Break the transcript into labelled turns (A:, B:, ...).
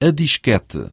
A: a disquete.